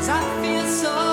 Cause I feel so